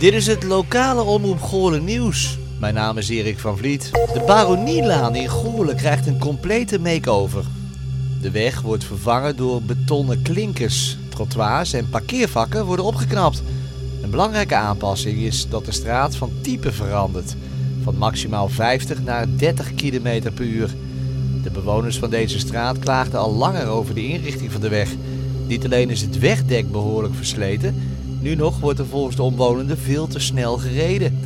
Dit is het lokale Omroep Goorlen nieuws. Mijn naam is Erik van Vliet. De Baronielaan in Goorlen krijgt een complete make-over. De weg wordt vervangen door betonnen klinkers. Trottoirs en parkeervakken worden opgeknapt. Een belangrijke aanpassing is dat de straat van type verandert. Van maximaal 50 naar 30 km per uur. De bewoners van deze straat klaagden al langer over de inrichting van de weg. Niet alleen is het wegdek behoorlijk versleten, nu nog wordt er volgens de omwonenden veel te snel gereden.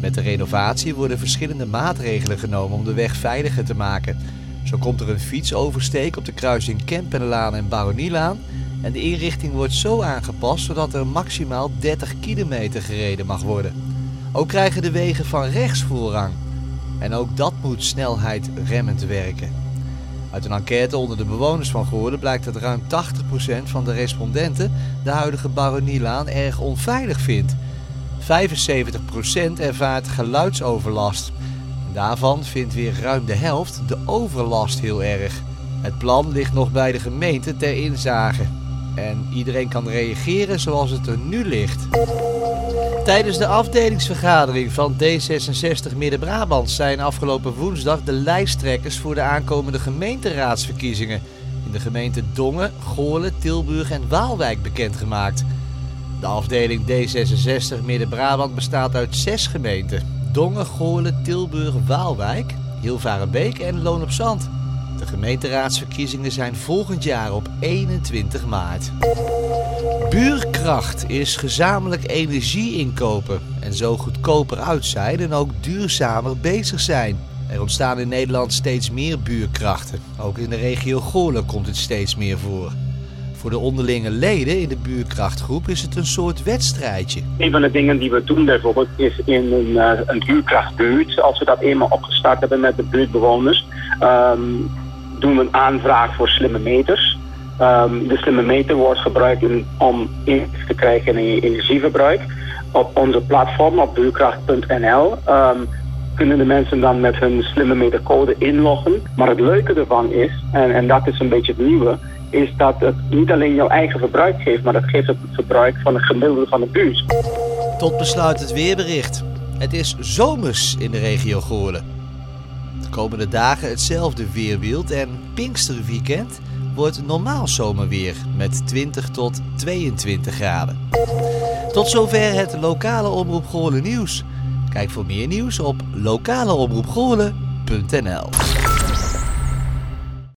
Met de renovatie worden verschillende maatregelen genomen om de weg veiliger te maken. Zo komt er een fietsoversteek op de kruising Kempenlaan en Baronielaan. En de inrichting wordt zo aangepast zodat er maximaal 30 kilometer gereden mag worden. Ook krijgen de wegen van rechts voorrang. En ook dat moet snelheid remmend werken. Uit een enquête onder de bewoners van Goorlen blijkt dat ruim 80% van de respondenten de huidige Baronielaan erg onveilig vindt. 75% ervaart geluidsoverlast. Daarvan vindt weer ruim de helft de overlast heel erg. Het plan ligt nog bij de gemeente ter inzage. En iedereen kan reageren zoals het er nu ligt. Tijdens de afdelingsvergadering van D66 Midden-Brabant zijn afgelopen woensdag de lijsttrekkers voor de aankomende gemeenteraadsverkiezingen in de gemeenten Dongen, Goorlen, Tilburg en Waalwijk bekendgemaakt. De afdeling D66 Midden-Brabant bestaat uit zes gemeenten: Dongen, Goorlen, Tilburg, Waalwijk, Hilvarenbeek en Loon op Zand. De gemeenteraadsverkiezingen zijn volgend jaar op 21 maart. Buurkracht is gezamenlijk energie inkopen en zo goedkoper uit zijn en ook duurzamer bezig zijn. Er ontstaan in Nederland steeds meer buurkrachten. Ook in de regio Goorlen komt het steeds meer voor. Voor de onderlinge leden in de buurkrachtgroep is het een soort wedstrijdje. Een van de dingen die we doen bijvoorbeeld is in een, uh, een buurkrachtbuurt. Als we dat eenmaal opgestart hebben met de buurtbewoners, um, doen we een aanvraag voor slimme meters. Um, de slimme meter wordt gebruikt in, om inzicht te krijgen in je energieverbruik. Op onze platform op buurkracht.nl um, kunnen de mensen dan met hun slimme metercode inloggen. Maar het leuke ervan is, en, en dat is een beetje het nieuwe, is dat het niet alleen jouw eigen verbruik geeft, maar het geeft het verbruik van het gemiddelde van de buurt. Tot besluit het weerbericht. Het is zomers in de regio Goorlen. De komende dagen hetzelfde weerbeeld en Pinksterweekend wordt normaal zomerweer met 20 tot 22 graden. Tot zover het lokale Omroep Goorlen nieuws. Kijk voor meer nieuws op lokaleomroepgoorlen.nl